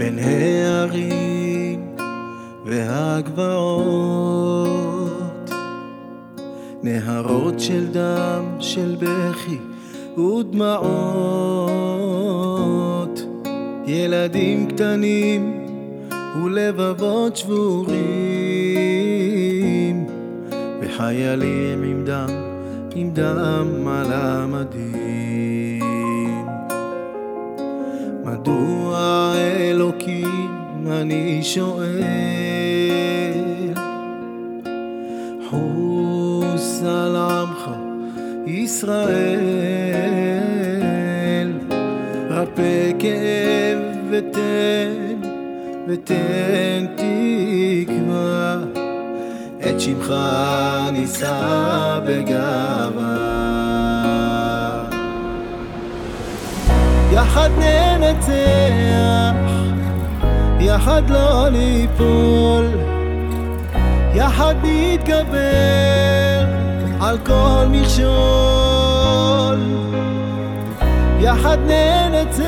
ההרים והגבעות, נהרות של דם, של בכי ודמעות, ילדים קטנים ולבבות שבורים, וחיילים עם דם, עם דם על המדים. אני שואל, חוס על עמך ישראל, רפא כאב ותן, ותן תקווה, את שמך נישא בגאווה. יחד ננצח, יחד לא ליפול, יחד נתגבר על כל מכשול, יחד ננצח,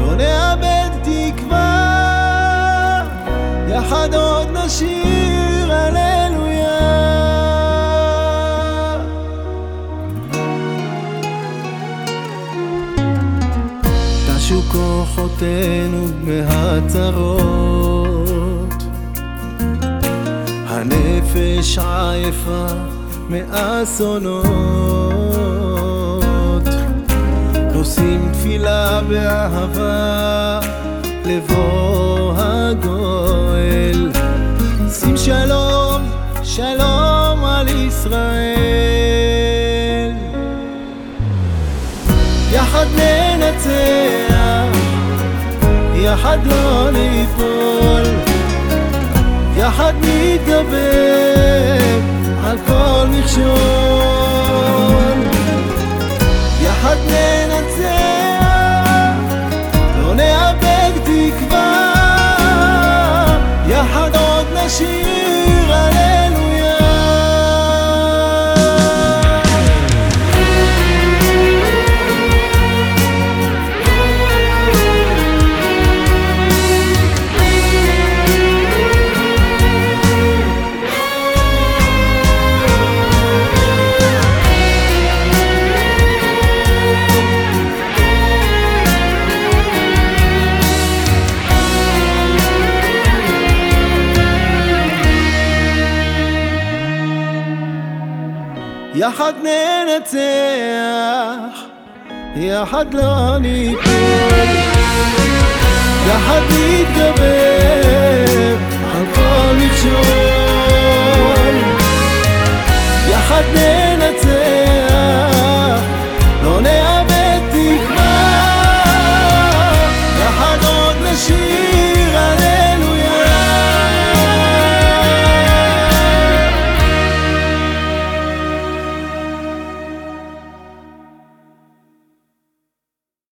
לא נאבד תקווה, יחד עוד נשיר כוחותינו מהצרות, הנפש עייפה מאסונות, נושאים תפילה באהבה לבוא הגואל, שים שלום, שלום על ישראל. יחד ננצח, יחד לא ניפול, יחד נתגבר על כל מכשול, יחד ננצח, לא נאבד תקווה, יחד עוד נשיר יחד ננצח, יחד לא ניפול, יחד נתגבר על כל מכשול.